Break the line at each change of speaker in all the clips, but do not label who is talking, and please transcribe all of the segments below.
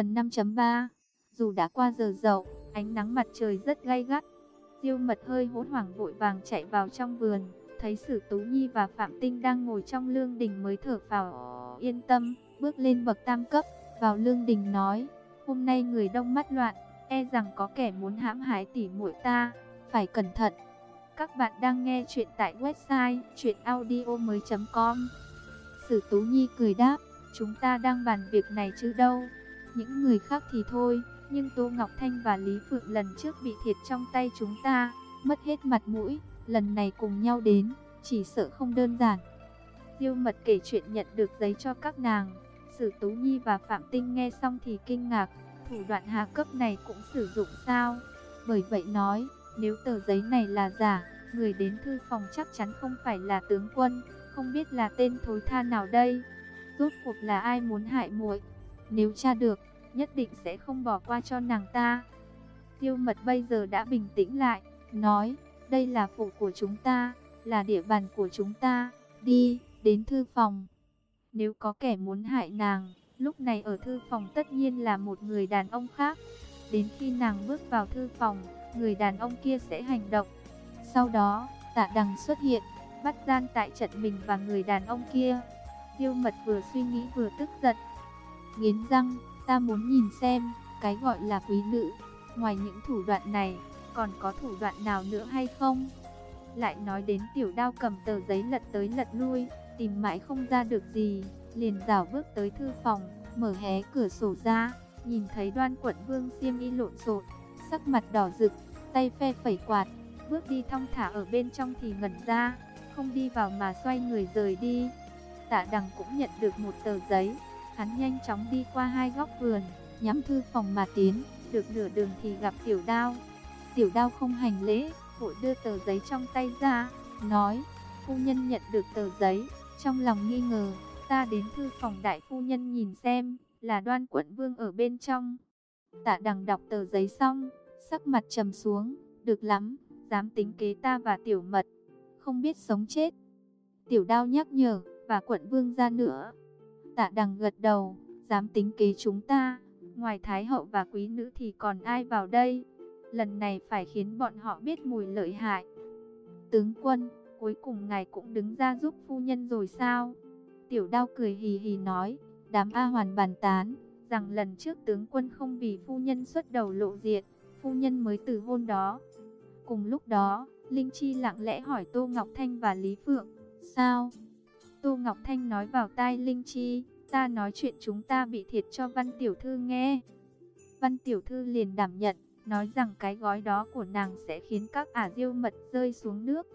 Phần 5.3 Dù đã qua giờ dậu, ánh nắng mặt trời rất gay gắt. Diêu mật hơi hỗn hoảng vội vàng chạy vào trong vườn, thấy Sử Tú Nhi và Phạm Tinh đang ngồi trong lương đình mới thở vào yên tâm, bước lên bậc tam cấp, vào lương đình nói, hôm nay người đông mắt loạn, e rằng có kẻ muốn hãm hại tỉ muội ta, phải cẩn thận. Các bạn đang nghe chuyện tại website chuyenaudio.com Sử Tú Nhi cười đáp, chúng ta đang bàn việc này chứ đâu. Những người khác thì thôi, nhưng Tô Ngọc Thanh và Lý Phượng lần trước bị thiệt trong tay chúng ta, mất hết mặt mũi, lần này cùng nhau đến, chỉ sợ không đơn giản. Diêu mật kể chuyện nhận được giấy cho các nàng, Sử Tú Nhi và Phạm Tinh nghe xong thì kinh ngạc, thủ đoạn hạ cấp này cũng sử dụng sao? Bởi vậy nói, nếu tờ giấy này là giả, người đến thư phòng chắc chắn không phải là tướng quân, không biết là tên thối tha nào đây. Rốt cuộc là ai muốn hại muội? Nếu tra được, nhất định sẽ không bỏ qua cho nàng ta. Tiêu mật bây giờ đã bình tĩnh lại, nói, đây là phủ của chúng ta, là địa bàn của chúng ta, đi, đến thư phòng. Nếu có kẻ muốn hại nàng, lúc này ở thư phòng tất nhiên là một người đàn ông khác. Đến khi nàng bước vào thư phòng, người đàn ông kia sẽ hành động. Sau đó, tạ đằng xuất hiện, bắt gian tại trận mình và người đàn ông kia. Tiêu mật vừa suy nghĩ vừa tức giận. Nghiến răng, ta muốn nhìn xem, cái gọi là quý nữ, ngoài những thủ đoạn này, còn có thủ đoạn nào nữa hay không? Lại nói đến tiểu đao cầm tờ giấy lật tới lật lui, tìm mãi không ra được gì, liền rảo bước tới thư phòng, mở hé cửa sổ ra, nhìn thấy đoan quận vương xiêm y lộn xộn, sắc mặt đỏ rực, tay phe phẩy quạt, bước đi thong thả ở bên trong thì ngẩn ra, không đi vào mà xoay người rời đi. Tạ đằng cũng nhận được một tờ giấy, hắn nhanh chóng đi qua hai góc vườn, nhắm thư phòng mà tiến, được nửa đường thì gặp tiểu đao. Tiểu đao không hành lễ, vội đưa tờ giấy trong tay ra, nói, phu nhân nhận được tờ giấy, trong lòng nghi ngờ, ta đến thư phòng đại phu nhân nhìn xem, là đoan quận vương ở bên trong. Tạ đằng đọc tờ giấy xong, sắc mặt trầm xuống, được lắm, dám tính kế ta và tiểu mật, không biết sống chết. Tiểu đao nhắc nhở, và quận vương ra nữa. Tạ đằng gật đầu, dám tính kế chúng ta, ngoài thái hậu và quý nữ thì còn ai vào đây? Lần này phải khiến bọn họ biết mùi lợi hại. Tướng quân, cuối cùng ngài cũng đứng ra giúp phu nhân rồi sao? Tiểu đao cười hì hì nói, đám A hoàn bàn tán, rằng lần trước tướng quân không vì phu nhân xuất đầu lộ diện, phu nhân mới từ hôn đó. Cùng lúc đó, Linh Chi lặng lẽ hỏi Tô Ngọc Thanh và Lý Phượng, sao? Tô Ngọc Thanh nói vào tai Linh Chi, ta nói chuyện chúng ta bị thiệt cho Văn Tiểu Thư nghe. Văn Tiểu Thư liền đảm nhận, nói rằng cái gói đó của nàng sẽ khiến các ả diêu mật rơi xuống nước.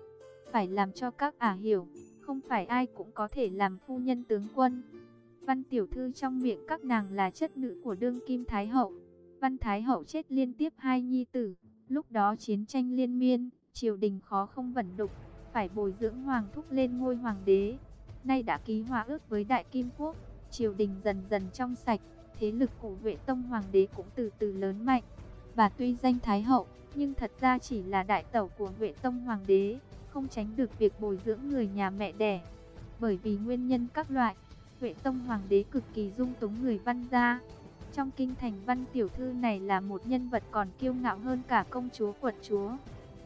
Phải làm cho các ả hiểu, không phải ai cũng có thể làm phu nhân tướng quân. Văn Tiểu Thư trong miệng các nàng là chất nữ của đương kim Thái Hậu. Văn Thái Hậu chết liên tiếp hai nhi tử, lúc đó chiến tranh liên miên, triều đình khó không vẩn đục, phải bồi dưỡng hoàng thúc lên ngôi hoàng đế. Nay đã ký hòa ước với Đại Kim Quốc, triều đình dần dần trong sạch, thế lực của vệ tông hoàng đế cũng từ từ lớn mạnh. Bà tuy danh Thái Hậu, nhưng thật ra chỉ là đại tẩu của vệ tông hoàng đế, không tránh được việc bồi dưỡng người nhà mẹ đẻ. Bởi vì nguyên nhân các loại, vệ tông hoàng đế cực kỳ dung túng người văn gia. Trong kinh thành văn tiểu thư này là một nhân vật còn kiêu ngạo hơn cả công chúa quận chúa.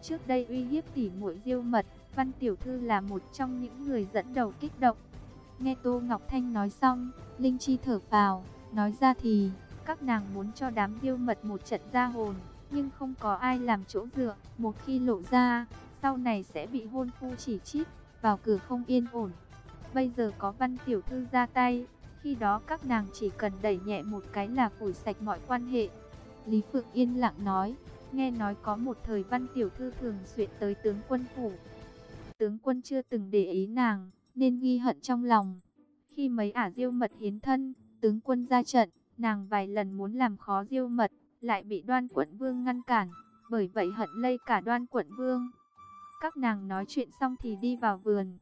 Trước đây uy hiếp tỉ muội diêu mật, văn tiểu thư là một trong những người dẫn đầu kích động. Nghe Tô Ngọc Thanh nói xong, Linh Chi thở vào, nói ra thì, các nàng muốn cho đám điêu mật một trận ra hồn, nhưng không có ai làm chỗ dựa, một khi lộ ra, sau này sẽ bị hôn phu chỉ trích, vào cửa không yên ổn. Bây giờ có văn tiểu thư ra tay, khi đó các nàng chỉ cần đẩy nhẹ một cái là phủi sạch mọi quan hệ. Lý Phượng yên lặng nói, nghe nói có một thời văn tiểu thư thường xuyên tới tướng quân phủ. Tướng quân chưa từng để ý nàng, nên ghi hận trong lòng. Khi mấy ả diêu mật hiến thân, tướng quân ra trận, nàng vài lần muốn làm khó diêu mật, lại bị đoan quận vương ngăn cản, bởi vậy hận lây cả đoan quận vương. Các nàng nói chuyện xong thì đi vào vườn,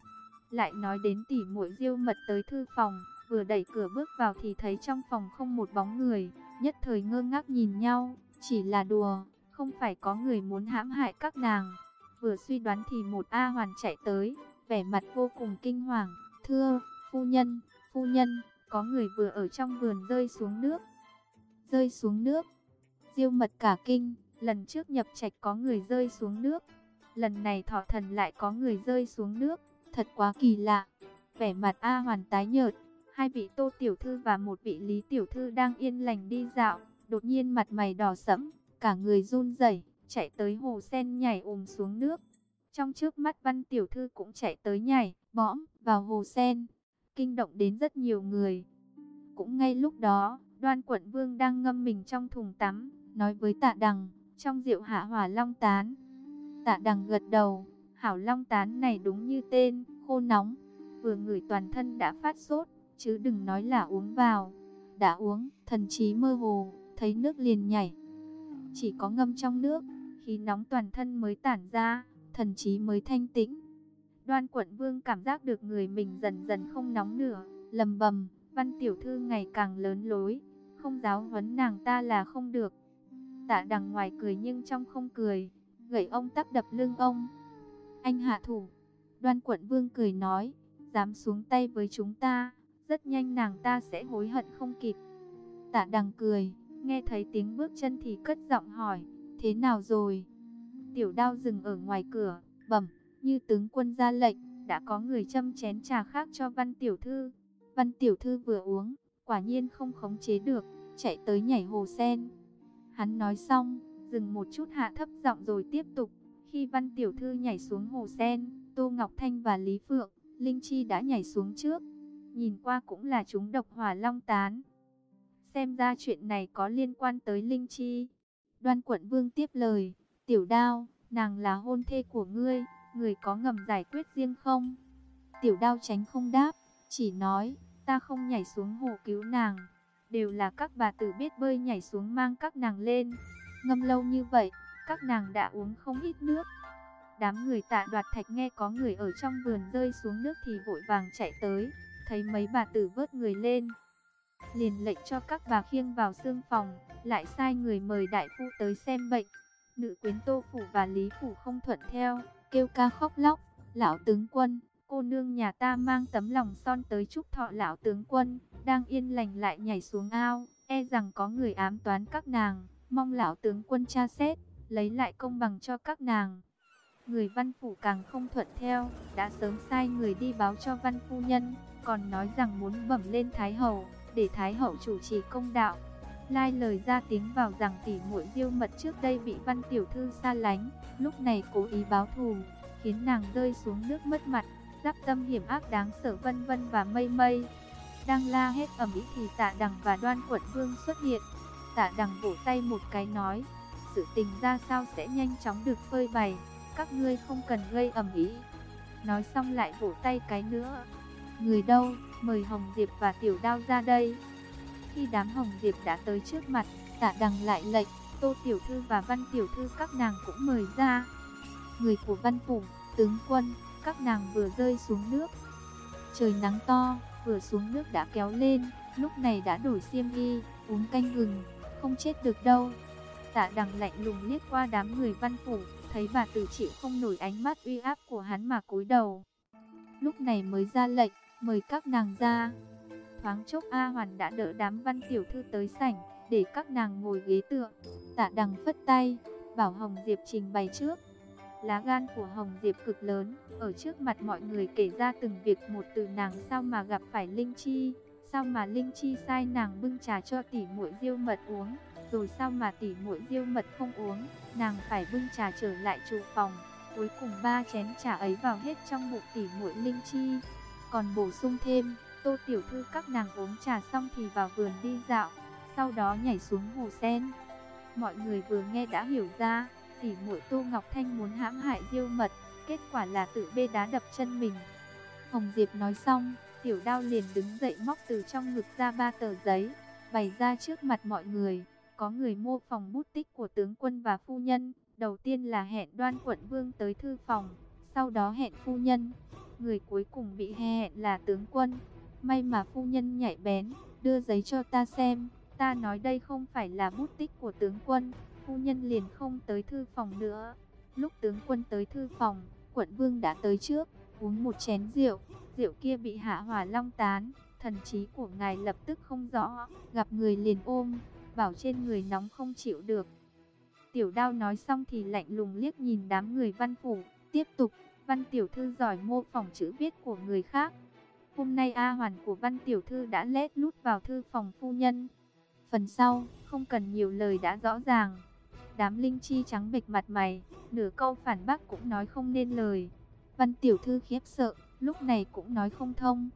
lại nói đến tỉ muội diêu mật tới thư phòng, vừa đẩy cửa bước vào thì thấy trong phòng không một bóng người, nhất thời ngơ ngác nhìn nhau, chỉ là đùa, không phải có người muốn hãm hại các nàng. Vừa suy đoán thì một A hoàn chạy tới, vẻ mặt vô cùng kinh hoàng, thưa, phu nhân, phu nhân, có người vừa ở trong vườn rơi xuống nước. rơi xuống nước. Diêu mật cả kinh, lần trước nhập trạch có người rơi xuống nước, lần này thọ thần lại có người rơi xuống nước, thật quá kỳ lạ. Vẻ mặt A Hoàn tái nhợt, hai vị Tô tiểu thư và một vị Lý tiểu thư đang yên lành đi dạo, đột nhiên mặt mày đỏ sẫm, cả người run rẩy, chạy tới hồ sen nhảy ùm xuống nước. Trong trước mắt Văn tiểu thư cũng chạy tới nhảy, bõm vào hồ sen, kinh động đến rất nhiều người. Cũng ngay lúc đó, Đoan Quận Vương đang ngâm mình trong thùng tắm, nói với Tạ Đằng, trong rượu hạ hỏa long tán. Tạ Đằng gật đầu, hảo long tán này đúng như tên, khô nóng, vừa ngửi toàn thân đã phát sốt, chứ đừng nói là uống vào. Đã uống, thần trí mơ hồ, thấy nước liền nhảy. Chỉ có ngâm trong nước, khí nóng toàn thân mới tản ra, thần trí mới thanh tĩnh. Đoan quận vương cảm giác được người mình dần dần không nóng nữa, lầm bầm, văn tiểu thư ngày càng lớn lối, không giáo huấn nàng ta là không được. Tạ đằng ngoài cười nhưng trong không cười, gậy ông tắc đập lưng ông. Anh hạ thủ, đoan quận vương cười nói, dám xuống tay với chúng ta, rất nhanh nàng ta sẽ hối hận không kịp. Tạ đằng cười, nghe thấy tiếng bước chân thì cất giọng hỏi, thế nào rồi? Tiểu đao dừng ở ngoài cửa, bẩm, như tướng quân ra lệnh, đã có người châm chén trà khác cho văn tiểu thư. Văn tiểu thư vừa uống, quả nhiên không khống chế được, chạy tới nhảy hồ sen. Hắn nói xong, dừng một chút hạ thấp giọng rồi tiếp tục. Khi văn tiểu thư nhảy xuống hồ sen, Tô Ngọc Thanh và Lý Phượng, Linh Chi đã nhảy xuống trước. Nhìn qua cũng là chúng độc hỏa long tán. Xem ra chuyện này có liên quan tới Linh Chi. Đoan quận vương tiếp lời, tiểu đao, nàng là hôn thê của ngươi, người có ngầm giải quyết riêng không? Tiểu đao tránh không đáp, chỉ nói, ta không nhảy xuống hồ cứu nàng. Đều là các bà tử biết bơi nhảy xuống mang các nàng lên. Ngâm lâu như vậy, các nàng đã uống không ít nước. Đám người tạ đoạt thạch nghe có người ở trong vườn rơi xuống nước thì vội vàng chạy tới, thấy mấy bà tử vớt người lên. Liền lệnh cho các bà khiêng vào xương phòng, lại sai người mời đại phu tới xem bệnh. Nữ quyến tô phủ và lý phủ không thuận theo, kêu ca khóc lóc, lão tướng quân, cô nương nhà ta mang tấm lòng son tới chúc thọ lão tướng quân, đang yên lành lại nhảy xuống ao, e rằng có người ám toán các nàng, mong lão tướng quân tra xét, lấy lại công bằng cho các nàng. Người văn phủ càng không thuận theo, đã sớm sai người đi báo cho văn phu nhân, còn nói rằng muốn bẩm lên Thái Hậu, để Thái Hậu chủ trì công đạo. Lai lời ra tiếng vào rằng tỷ muội diêu mật trước đây bị văn tiểu thư xa lánh, lúc này cố ý báo thù, khiến nàng rơi xuống nước mất mặt, giáp tâm hiểm ác đáng sợ vân vân và mây mây. Đang la hết ầm ĩ thì tạ đằng và đoan quận vương xuất hiện. Tạ đằng vỗ tay một cái nói, sự tình ra sao sẽ nhanh chóng được phơi bày, các ngươi không cần gây ầm ĩ. Nói xong lại vỗ tay cái nữa. Người đâu, mời Hồng Diệp và Tiểu Đao ra đây. Khi đám Hồng Diệp đã tới trước mặt, tạ đằng lại lệnh, Tô Tiểu Thư và Văn Tiểu Thư các nàng cũng mời ra. Người của Văn Phủ, tướng quân, các nàng vừa rơi xuống nước. Trời nắng to, vừa xuống nước đã kéo lên, lúc này đã đổi xiêm y, uống canh gừng, không chết được đâu. Tạ đằng lạnh lùng liếc qua đám người văn phủ, thấy bà tử chịu không nổi ánh mắt uy áp của hắn mà cúi đầu. Lúc này mới ra lệnh, mời các nàng ra. Thoáng chốc A Hoàn đã đỡ đám văn tiểu thư tới sảnh, để các nàng ngồi ghế tựa. Tạ đằng phất tay, bảo Hồng Diệp trình bày trước. Lá gan của Hồng Diệp cực lớn, ở trước mặt mọi người kể ra từng việc một từ nàng sao mà gặp phải Linh Chi, sao mà Linh Chi sai nàng bưng trà cho tỷ muội Diêu Mật uống, rồi sao mà tỷ muội Diêu Mật không uống, nàng phải bưng trà trở lại trụ phòng. Cuối cùng ba chén trà ấy vào hết trong bụng tỷ muội Linh Chi. Còn bổ sung thêm, Tô tiểu thư các nàng uống trà xong thì vào vườn đi dạo, sau đó nhảy xuống hồ sen. Mọi người vừa nghe đã hiểu ra, tỷ muội Tô Ngọc Thanh muốn hãm hại Diêu Mật, kết quả là tự bê đá đập chân mình. Hồng Diệp nói xong, tiểu đao liền đứng dậy móc từ trong ngực ra ba tờ giấy, bày ra trước mặt mọi người. Có người mô phòng bút tích của tướng quân và phu nhân, đầu tiên là hẹn đoan quận vương tới thư phòng, sau đó hẹn phu nhân. Người cuối cùng bị hẹn là tướng quân. May mà phu nhân nhạy bén, đưa giấy cho ta xem. Ta nói đây không phải là bút tích của tướng quân, phu nhân liền không tới thư phòng nữa. Lúc tướng quân tới thư phòng, quận vương đã tới trước, uống một chén rượu, rượu kia bị hạ hỏa long tán, thần trí của ngài lập tức không rõ, gặp người liền ôm, bảo trên người nóng không chịu được. Tiểu đao nói xong thì lạnh lùng liếc nhìn đám người văn phủ, tiếp tục, văn tiểu thư giỏi mô phỏng chữ viết của người khác. Hôm nay A hoàn của văn tiểu thư đã lét lút vào thư phòng phu nhân. Phần sau, không cần nhiều lời đã rõ ràng. Đám linh chi trắng bệch mặt mày, nửa câu phản bác cũng nói không nên lời. Văn tiểu thư khiếp sợ, lúc này cũng nói không thông.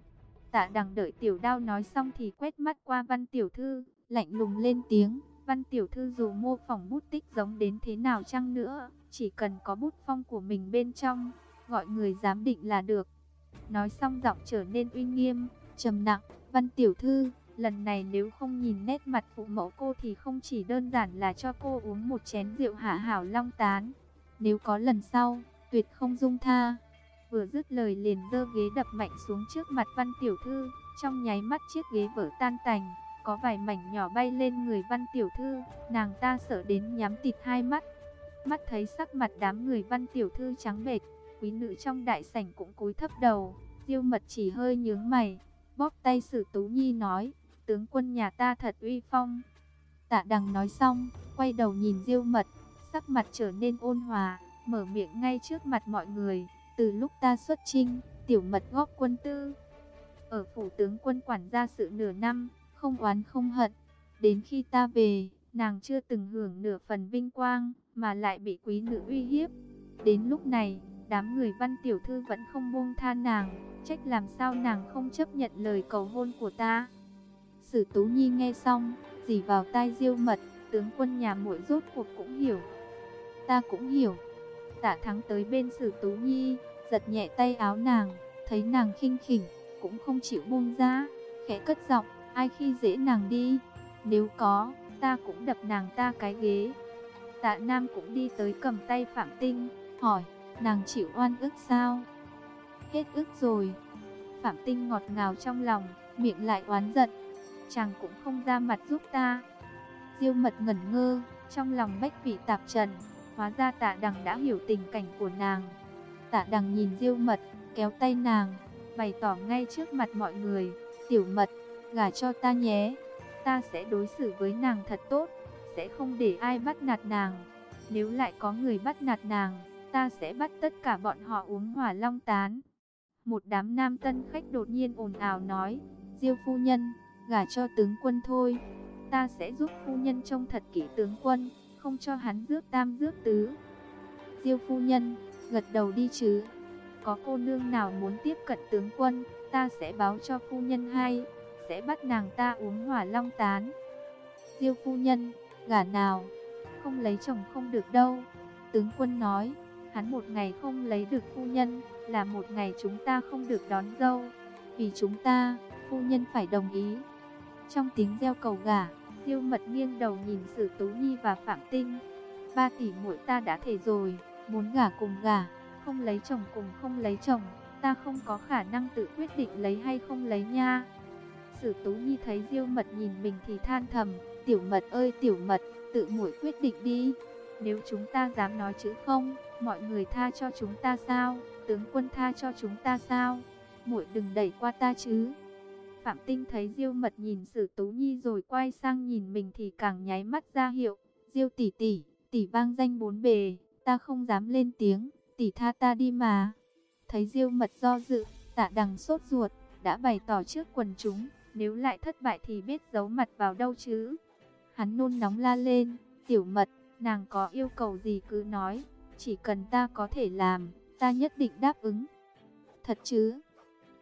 Tạ đằng đợi tiểu đao nói xong thì quét mắt qua văn tiểu thư, lạnh lùng lên tiếng. Văn tiểu thư dù mô phỏng bút tích giống đến thế nào chăng nữa, chỉ cần có bút phong của mình bên trong, gọi người giám định là được. Nói xong giọng trở nên uy nghiêm, trầm nặng, văn tiểu thư, lần này nếu không nhìn nét mặt phụ mẫu cô thì không chỉ đơn giản là cho cô uống một chén rượu hạ hảo long tán. Nếu có lần sau, tuyệt không dung tha. Vừa dứt lời liền dơ ghế đập mạnh xuống trước mặt văn tiểu thư, trong nháy mắt chiếc ghế vỡ tan tành, có vài mảnh nhỏ bay lên người văn tiểu thư, nàng ta sợ đến nhắm tịt hai mắt. Mắt thấy sắc mặt đám người văn tiểu thư trắng bệch, quý nữ trong đại sảnh cũng cúi thấp đầu, diêu mật chỉ hơi nhướng mày, bóp tay sử tú nhi nói, tướng quân nhà ta thật uy phong. Tạ đằng nói xong, quay đầu nhìn diêu mật, sắc mặt trở nên ôn hòa, mở miệng ngay trước mặt mọi người, từ lúc ta xuất chinh, tiểu mật góp quân tư. Ở phủ tướng quân quản gia sự nửa năm, không oán không hận. Đến khi ta về, nàng chưa từng hưởng nửa phần vinh quang, mà lại bị quý nữ uy hiếp. Đến lúc này, đám người văn tiểu thư vẫn không buông tha nàng, trách làm sao nàng không chấp nhận lời cầu hôn của ta. Sử Tú Nhi nghe xong, dì vào tai diêu mật, tướng quân nhà muội rốt cuộc cũng hiểu. Ta cũng hiểu. Tạ thắng tới bên Sử Tú Nhi, giật nhẹ tay áo nàng, thấy nàng khinh khỉnh, cũng không chịu buông ra, khẽ cất giọng, ai khi dễ nàng đi, nếu có, ta cũng đập nàng ta cái ghế. Tạ Nam cũng đi tới cầm tay Phạm Tinh, hỏi, nàng chịu oan ức sao? Hết ức rồi. Phạm Tinh ngọt ngào trong lòng, miệng lại oán giận. Chàng cũng không ra mặt giúp ta. Diêu mật ngẩn ngơ, trong lòng bách vị tạp trần. Hóa ra tạ đằng đã hiểu tình cảnh của nàng. Tạ đằng nhìn diêu mật, kéo tay nàng, bày tỏ ngay trước mặt mọi người. Tiểu mật, gả cho ta nhé. Ta sẽ đối xử với nàng thật tốt, sẽ không để ai bắt nạt nàng. Nếu lại có người bắt nạt nàng, ta sẽ bắt tất cả bọn họ uống hỏa long tán. Một đám nam tân khách đột nhiên ồn ào nói, Diêu phu nhân, gả cho tướng quân thôi. Ta sẽ giúp phu nhân trông thật kỹ tướng quân, không cho hắn rước tam rước tứ. Diêu phu nhân, gật đầu đi chứ. Có cô nương nào muốn tiếp cận tướng quân, ta sẽ báo cho phu nhân hay, sẽ bắt nàng ta uống hỏa long tán. Diêu phu nhân, gả nào, không lấy chồng không được đâu. Tướng quân nói, hắn một ngày không lấy được phu nhân, là một ngày chúng ta không được đón dâu. Vì chúng ta, phu nhân phải đồng ý. Trong tiếng reo cầu gả, Diêu Mật nghiêng đầu nhìn Sử Tú Nhi và Phạm Tinh. Ba tỷ muội ta đã thể rồi, muốn gả cùng gả, không lấy chồng cùng không lấy chồng, ta không có khả năng tự quyết định lấy hay không lấy nha. Sử Tú Nhi thấy Diêu Mật nhìn mình thì than thầm, "Tiểu Mật ơi, Tiểu Mật, tự muội quyết định đi. Nếu chúng ta dám nói chữ không, mọi người tha cho chúng ta sao? Tướng quân tha cho chúng ta sao? Muội đừng đẩy qua ta chứ." Phạm Tinh thấy Diêu Mật nhìn Sử Tú Nhi rồi quay sang nhìn mình thì càng nháy mắt ra hiệu, "Diêu tỷ tỷ, tỷ vang danh bốn bề, ta không dám lên tiếng, tỷ tha ta đi mà." Thấy Diêu Mật do dự, Tạ Đằng sốt ruột, đã bày tỏ trước quần chúng, nếu lại thất bại thì biết giấu mặt vào đâu chứ. Hắn nôn nóng la lên, "Tiểu Mật, nàng có yêu cầu gì cứ nói, chỉ cần ta có thể làm, ta nhất định đáp ứng." "Thật chứ?"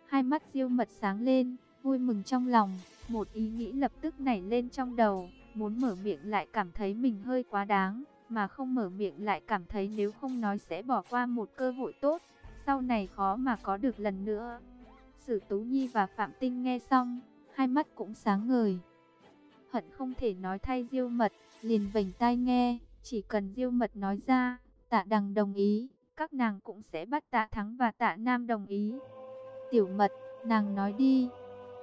Hai mắt Diêu Mật sáng lên, vui mừng trong lòng, một ý nghĩ lập tức nảy lên trong đầu, muốn mở miệng lại cảm thấy mình hơi quá đáng, mà không mở miệng lại cảm thấy nếu không nói sẽ bỏ qua một cơ hội tốt, sau này khó mà có được lần nữa. Sử Tú Nhi và Phạm Tinh nghe xong, hai mắt cũng sáng ngời. Hận không thể nói thay Diêu Mật, liền vành tai nghe, chỉ cần Diêu Mật nói ra, Tạ Đằng đồng ý, các nàng cũng sẽ bắt Tạ Thắng và Tạ Nam đồng ý. Tiểu Mật, nàng nói đi.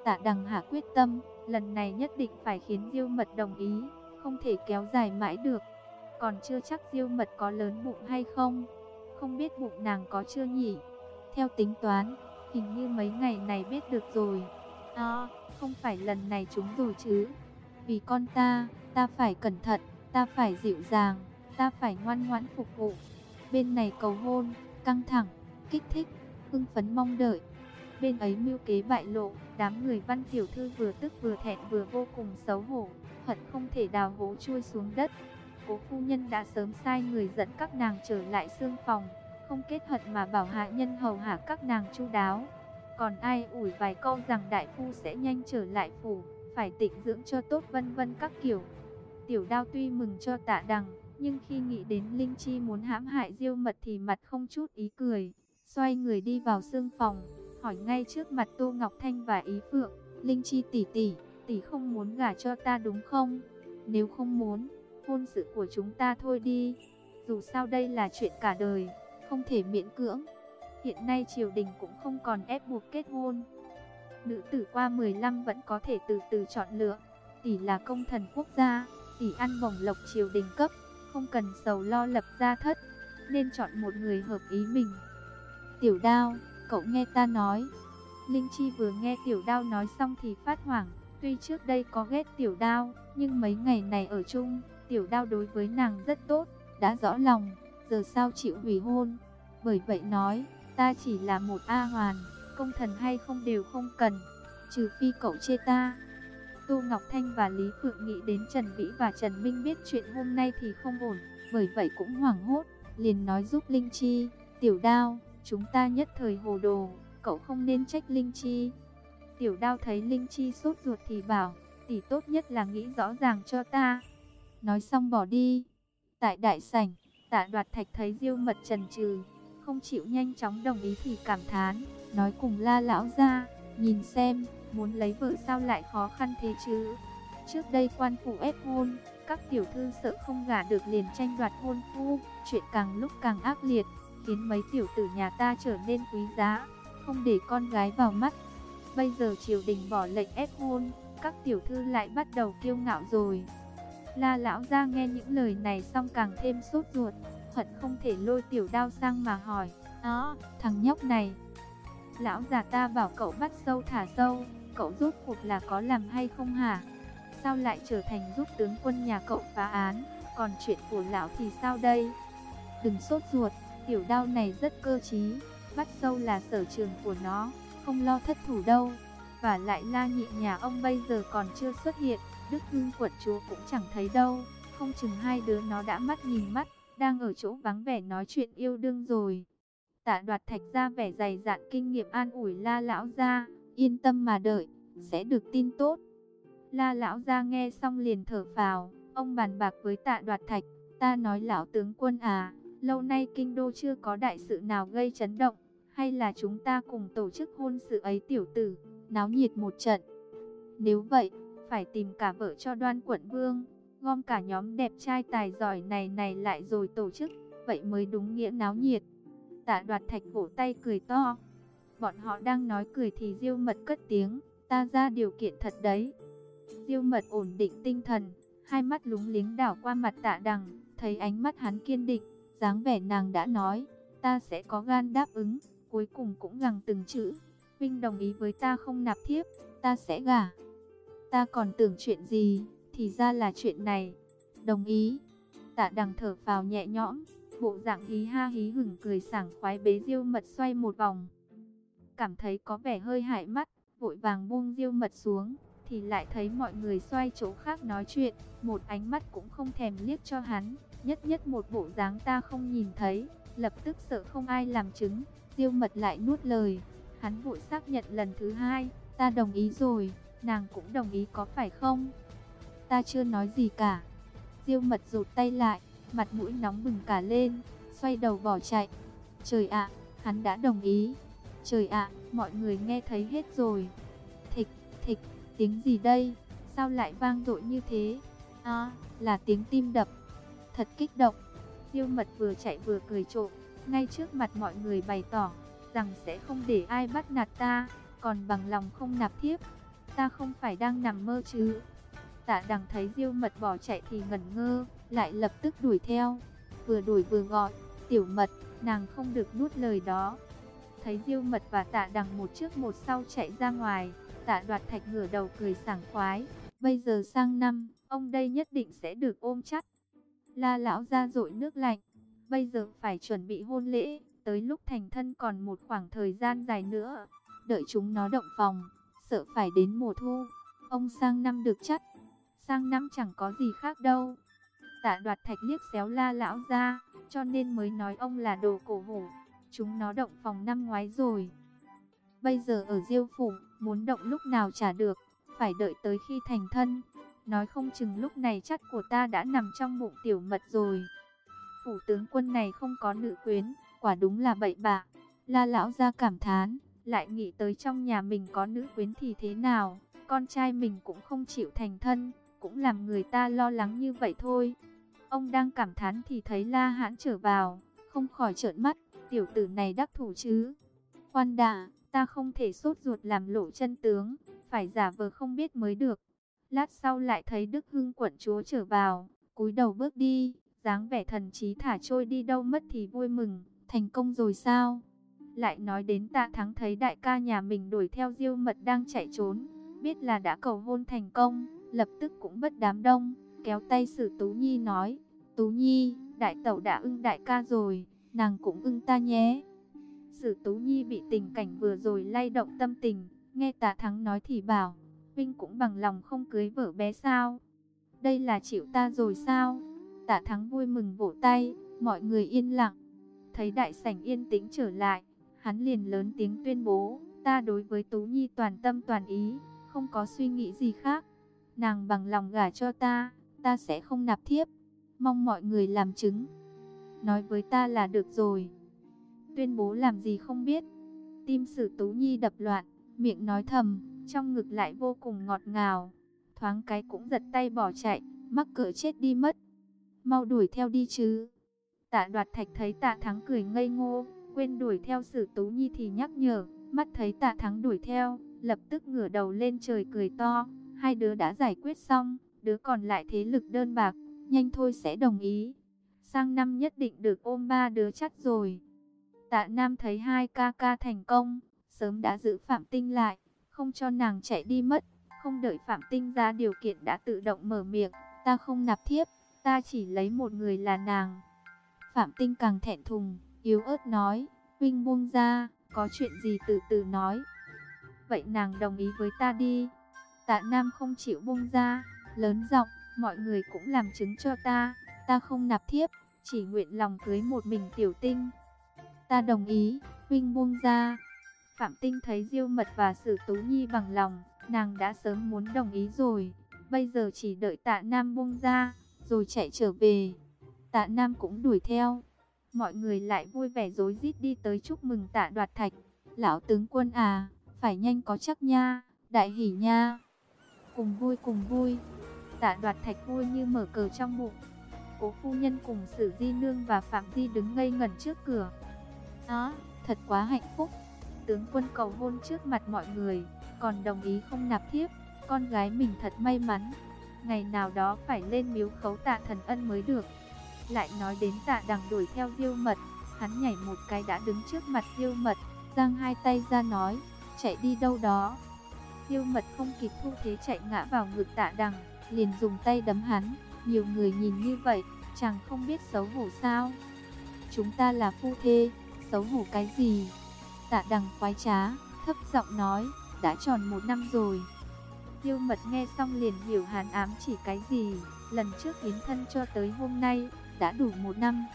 Tạ Đằng hạ quyết tâm, lần này nhất định phải khiến Diêu Mật đồng ý, không thể kéo dài mãi được. Còn chưa chắc Diêu Mật có lớn bụng hay không, không biết bụng nàng có chưa nhỉ. Theo tính toán, hình như mấy ngày này biết được rồi. À, không phải lần này chúng rồi chứ. Vì con ta, ta phải cẩn thận, ta phải dịu dàng, ta phải ngoan ngoãn phục vụ. Bên này cầu hôn, căng thẳng, kích thích, hưng phấn mong đợi. Bên ấy mưu kế bại lộ, đám người văn tiểu thư vừa tức vừa thẹn vừa vô cùng xấu hổ, hận không thể đào hố chui xuống đất. Cố phu nhân đã sớm sai người dẫn các nàng trở lại xương phòng, không kết hận mà bảo hạ nhân hầu hạ các nàng chu đáo. Còn ai ủi vài câu rằng đại phu sẽ nhanh trở lại phủ, phải tịnh dưỡng cho tốt vân vân các kiểu. Tiểu đao tuy mừng cho tạ đằng, nhưng khi nghĩ đến Linh Chi muốn hãm hại diêu mật thì mặt không chút ý cười. Xoay người đi vào sương phòng, hỏi ngay trước mặt Tô Ngọc Thanh và Ý Phượng, Linh Chi tỷ tỷ, tỷ không muốn gả cho ta đúng không? Nếu không muốn, hôn sự của chúng ta thôi đi. Dù sao đây là chuyện cả đời, không thể miễn cưỡng. Hiện nay triều đình cũng không còn ép buộc kết hôn. Nữ tử qua 15 vẫn có thể từ từ chọn lựa. Tỷ là công thần quốc gia, tỷ ăn bổng lộc triều đình cấp, không cần sầu lo lập gia thất, nên chọn một người hợp ý mình. Tiểu đao, cậu nghe ta nói. Linh Chi vừa nghe tiểu đao nói xong thì phát hoảng. Tuy trước đây có ghét tiểu đao, nhưng mấy ngày này ở chung, tiểu đao đối với nàng rất tốt, đã rõ lòng, giờ sao chịu hủy hôn. Bởi vậy nói, ta chỉ là một A hoàn, công thần hay không đều không cần, trừ phi cậu chê ta. Tu Ngọc Thanh và Lý Phượng nghĩ đến Trần Vĩ và Trần Minh biết chuyện hôm nay thì không ổn, bởi vậy cũng hoảng hốt, liền nói giúp Linh Chi, tiểu đao, chúng ta nhất thời hồ đồ, cậu không nên trách Linh Chi. Tiểu đao thấy Linh Chi sốt ruột thì bảo, tỷ tốt nhất là nghĩ rõ ràng cho ta. Nói xong bỏ đi. Tại đại sảnh, tạ đoạt thạch thấy diêu mật trần trừ, không chịu nhanh chóng đồng ý thì cảm thán, nói cùng la lão ra, nhìn xem, muốn lấy vợ sao lại khó khăn thế chứ. Trước đây quan phủ ép hôn, các tiểu thư sợ không gả được liền tranh đoạt hôn phu, chuyện càng lúc càng ác liệt, khiến mấy tiểu tử nhà ta trở nên quý giá, không để con gái vào mắt. Bây giờ triều đình bỏ lệnh ép hôn, các tiểu thư lại bắt đầu kiêu ngạo rồi. La lão ra nghe những lời này xong càng thêm sốt ruột, hận không thể lôi tiểu đao sang mà hỏi, đó, thằng nhóc này. Lão già ta bảo cậu bắt sâu thả sâu, cậu rốt cuộc là có làm hay không hả? Sao lại trở thành giúp tướng quân nhà cậu phá án, còn chuyện của lão thì sao đây? Đừng sốt ruột, tiểu đao này rất cơ trí, bắt sâu là sở trường của nó, không lo thất thủ đâu. Và lại la nhị nhà ông bây giờ còn chưa xuất hiện, Đức Hưng quận chúa cũng chẳng thấy đâu, không chừng hai đứa nó đã mắt nhìn mắt, đang ở chỗ vắng vẻ nói chuyện yêu đương rồi. Tạ đoạt thạch ra vẻ dày dạn kinh nghiệm an ủi la lão ra, yên tâm mà đợi, sẽ được tin tốt. La lão ra nghe xong liền thở phào, ông bàn bạc với tạ đoạt thạch, ta nói lão tướng quân à, lâu nay kinh đô chưa có đại sự nào gây chấn động, hay là chúng ta cùng tổ chức hôn sự ấy tiểu tử, náo nhiệt một trận. Nếu vậy, phải tìm cả vợ cho đoan quận vương, gom cả nhóm đẹp trai tài giỏi này này lại rồi tổ chức, vậy mới đúng nghĩa náo nhiệt. Tạ đoạt thạch vỗ tay cười to. Bọn họ đang nói cười thì diêu mật cất tiếng, ta ra điều kiện thật đấy. Diêu mật ổn định tinh thần, hai mắt lúng liếng đảo qua mặt tạ đằng, thấy ánh mắt hắn kiên định, dáng vẻ nàng đã nói, ta sẽ có gan đáp ứng, cuối cùng cũng gằng từng chữ. Vinh đồng ý với ta không nạp thiếp, ta sẽ gả. Ta còn tưởng chuyện gì, thì ra là chuyện này. Đồng ý. Tạ đằng thở phào nhẹ nhõm, bộ dạng hí ha hí hửng cười sảng khoái bế diêu mật xoay một vòng. Cảm thấy có vẻ hơi hại mắt, vội vàng buông diêu mật xuống, thì lại thấy mọi người xoay chỗ khác nói chuyện, một ánh mắt cũng không thèm liếc cho hắn, nhất nhất một bộ dáng ta không nhìn thấy, lập tức sợ không ai làm chứng, diêu mật lại nuốt lời, hắn vội xác nhận lần thứ hai, ta đồng ý rồi, nàng cũng đồng ý có phải không? Ta chưa nói gì cả. Diêu mật rụt tay lại, mặt mũi nóng bừng cả lên, xoay đầu bỏ chạy. Trời ạ, hắn đã đồng ý. Trời ạ, mọi người nghe thấy hết rồi. Thịch, thịch, tiếng gì đây? Sao lại vang dội như thế? À, là tiếng tim đập. Thật kích động. Diêu mật vừa chạy vừa cười trộm, ngay trước mặt mọi người bày tỏ rằng sẽ không để ai bắt nạt ta, còn bằng lòng không nạp thiếp. Ta không phải đang nằm mơ chứ? Tạ đằng thấy diêu mật bỏ chạy thì ngẩn ngơ, lại lập tức đuổi theo. Vừa đuổi vừa gọi, tiểu mật, nàng không được nuốt lời đó. Thấy diêu mật và tạ đằng một trước một sau chạy ra ngoài, tạ đoạt thạch ngửa đầu cười sảng khoái, Bây giờ sang năm, ông đây nhất định sẽ được ôm chặt La lão ra dội nước lạnh. Bây giờ phải chuẩn bị hôn lễ, tới lúc thành thân còn một khoảng thời gian dài nữa. Đợi chúng nó động phòng, sợ phải đến mùa thu. Ông sang năm được chắc, sang năm chẳng có gì khác đâu. Tạ đoạt thạch liếc xéo la lão ra, cho nên mới nói ông là đồ cổ hủ. Chúng nó động phòng năm ngoái rồi. Bây giờ ở diêu phủ, muốn động lúc nào trả được, phải đợi tới khi thành thân. Nói không chừng lúc này chắc của ta đã nằm trong bụng tiểu mật rồi. Phủ tướng quân này không có nữ quyến, quả đúng là bậy bạ. La lão ra cảm thán, lại nghĩ tới trong nhà mình có nữ quyến thì thế nào, con trai mình cũng không chịu thành thân, cũng làm người ta lo lắng như vậy thôi. Ông đang cảm thán thì thấy La Hãn trở vào, không khỏi trợn mắt, tiểu tử này đắc thủ chứ. Khoan đã, ta không thể sốt ruột làm lộ chân tướng, phải giả vờ không biết mới được. Lát sau lại thấy Đức Hưng quận chúa trở vào, cúi đầu bước đi, dáng vẻ thần trí thả trôi đi đâu mất thì vui mừng, thành công rồi sao? Lại nói đến tạ thắng thấy đại ca nhà mình đuổi theo diêu mật đang chạy trốn, biết là đã cầu hôn thành công, lập tức cũng bất đám đông, kéo tay sử Tú Nhi nói, Tú Nhi, đại tẩu đã ưng đại ca rồi, nàng cũng ưng ta nhé. Sử Tú Nhi bị tình cảnh vừa rồi lay động tâm tình, nghe tạ thắng nói thì bảo, Vinh cũng bằng lòng không cưới vợ bé sao? Đây là chịu ta rồi sao? Tạ thắng vui mừng vỗ tay, mọi người yên lặng. Thấy đại sảnh yên tĩnh trở lại, hắn liền lớn tiếng tuyên bố, ta đối với Tú Nhi toàn tâm toàn ý, không có suy nghĩ gì khác. Nàng bằng lòng gả cho ta, ta sẽ không nạp thiếp. Mong mọi người làm chứng. Nói với ta là được rồi. Tuyên bố làm gì không biết. Tim sử Tú Nhi đập loạn, miệng nói thầm, trong ngực lại vô cùng ngọt ngào. Thoáng cái cũng giật tay bỏ chạy, mắc cỡ chết đi mất. Mau đuổi theo đi chứ. Tạ đoạt thạch thấy tạ thắng cười ngây ngô, quên đuổi theo sử Tú Nhi thì nhắc nhở, mắt thấy tạ thắng đuổi theo, lập tức ngửa đầu lên trời cười to. Hai đứa đã giải quyết xong, đứa còn lại thế lực đơn bạc, nhanh thôi sẽ đồng ý. Sang năm nhất định được ôm ba đứa chắc rồi. Tạ Nam thấy hai ca ca thành công, sớm đã giữ Phạm Tinh lại, không cho nàng chạy đi mất. Không đợi Phạm Tinh ra điều kiện đã tự động mở miệng, ta không nạp thiếp, ta chỉ lấy một người là nàng. Phạm Tinh càng thẹn thùng, yếu ớt nói, huynh buông ra, có chuyện gì từ từ nói. Vậy nàng đồng ý với ta đi. Tạ Nam không chịu buông ra, lớn giọng, mọi người cũng làm chứng cho ta, ta không nạp thiếp, chỉ nguyện lòng cưới một mình tiểu tinh. Ta đồng ý, huynh buông ra. Phạm Tinh thấy Diêu Mật và Sử Tú Nhi bằng lòng, nàng đã sớm muốn đồng ý rồi, bây giờ chỉ đợi Tạ Nam buông ra, rồi chạy trở về. Tạ Nam cũng đuổi theo. Mọi người lại vui vẻ rối rít đi tới chúc mừng Tạ Đoạt Thạch. Lão tướng quân à, phải nhanh có chắc nha, đại hỉ nha. Cùng vui cùng vui. Tạ Đoạt Thạch vui như mở cờ trong bụng. Cố phu nhân cùng Sử Di Nương và Phạm Di đứng ngây ngẩn trước cửa. Đó, thật quá hạnh phúc. Tướng quân cầu hôn trước mặt mọi người, còn đồng ý không nạp thiếp. Con gái mình thật may mắn. Ngày nào đó phải lên miếu khấu tạ thần ân mới được. Lại nói đến tạ đằng đuổi theo diêu mật, hắn nhảy một cái đã đứng trước mặt diêu mật, giang hai tay ra nói, chạy đi đâu đó. Diêu mật không kịp thu thế chạy ngã vào ngực tạ đằng, liền dùng tay đấm hắn, nhiều người nhìn như vậy, chàng không biết xấu hổ sao. Chúng ta là phu thê, xấu hổ cái gì? Tạ đằng quái trá, thấp giọng nói, đã tròn một năm rồi. Tiêu mật nghe xong liền hiểu hàn ám chỉ cái gì, lần trước hiến thân cho tới hôm nay, đã đủ một năm.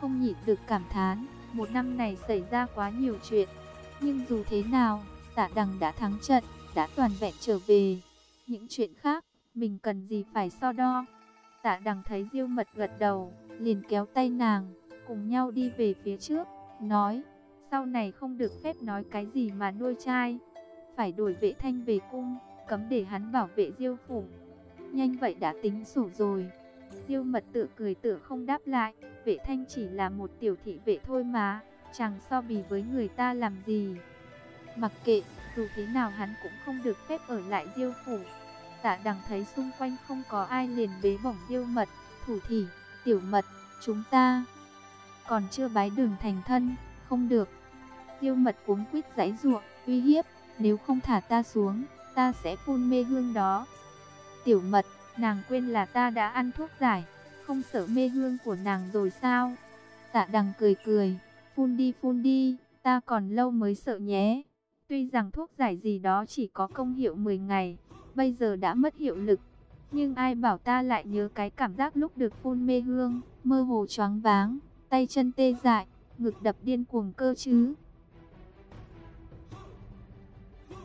Không nhịn được cảm thán, một năm này xảy ra quá nhiều chuyện. Nhưng dù thế nào, tạ đằng đã thắng trận, đã toàn vẹn trở về. Những chuyện khác, mình cần gì phải so đo. Tạ đằng thấy diêu mật gật đầu, liền kéo tay nàng, cùng nhau đi về phía trước, nói, sau này không được phép nói cái gì mà nuôi trai. Phải đổi vệ thanh về cung, cấm để hắn bảo vệ diêu phủ. Nhanh vậy đã tính sổ rồi. Diêu mật tự cười tự không đáp lại, vệ thanh chỉ là một tiểu thị vệ thôi mà, chẳng so bì với người ta làm gì. Mặc kệ, dù thế nào hắn cũng không được phép ở lại diêu phủ. Tạ đằng thấy xung quanh không có ai liền bế bổng yêu mật, thủ thỉ, tiểu mật, chúng ta còn chưa bái đường thành thân, không được. yêu mật cuống quýt giãy giụa, uy hiếp, nếu không thả ta xuống, ta sẽ phun mê hương đó. tiểu mật, nàng quên là ta đã ăn thuốc giải, không sợ mê hương của nàng rồi sao? Tạ đằng cười cười, phun đi phun đi, ta còn lâu mới sợ nhé. Tuy rằng thuốc giải gì đó chỉ có công hiệu 10 ngày, bây giờ đã mất hiệu lực. Nhưng ai bảo ta lại nhớ cái cảm giác lúc được phun mê hương, mơ hồ choáng váng, tay chân tê dại, ngực đập điên cuồng cơ chứ.